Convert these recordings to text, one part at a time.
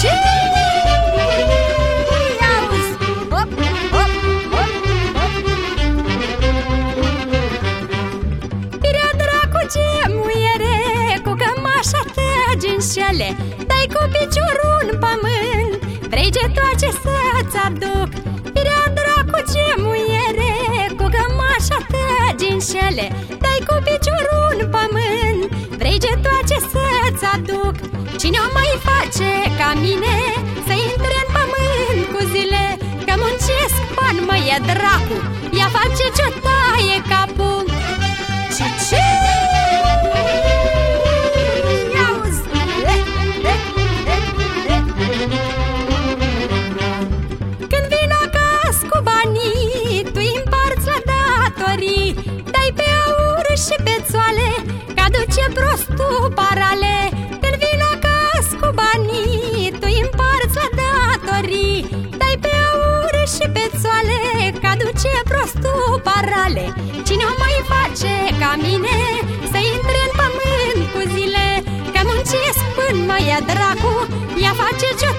ce? Ia uzi! Hop, hop, hop, hop. Te aginșele Dai cu piciorul în pământ Vrei ce toace să-ți aduc. Pirea dracuce, muiere Cu cămașa te aginșele Dai cu piciorul în pământ Vrei ce toace să-ți aduc. Cine o mai face ca mine Să intre în pământ cu zile? Că muncesc bani mă e dracu Ea face ce taie capul. Ce? Ce? Când vin acasă cu banii Tu împarți la datorii Dai pe aur și pe țoale Ca duce prostul parale duce prostul parale Cine o mai face ca mine? Să intre în pământ cu zile Că muncesc până mă ia dracu. Ea face ce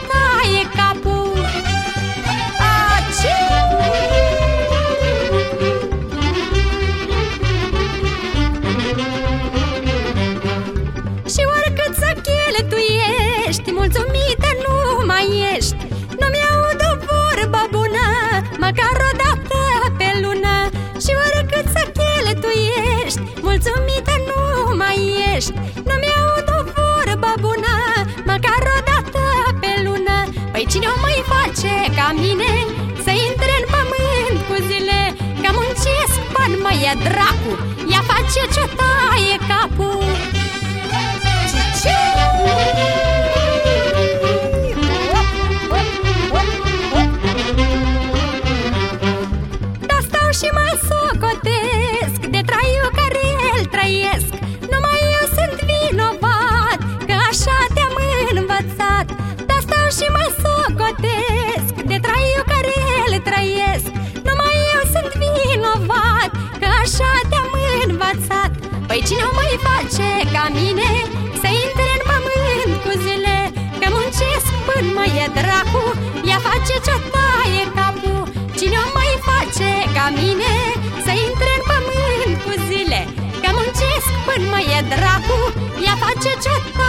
mai ești Nu-mi aud o vorbă bună Măcar o dată pe lună. Păi cine o mai face ca mine Să intre în pământ cu zile? Că muncesc bani mă e dracu. Ea face ce taie capul face ca mine Să intre în pământ cu zile Că muncesc până mă e dracu Ea face ce taie capul. Cine o mai face ca mine Să intre în pământ cu zile Că muncesc până mă e dracu Ea face ce taie capul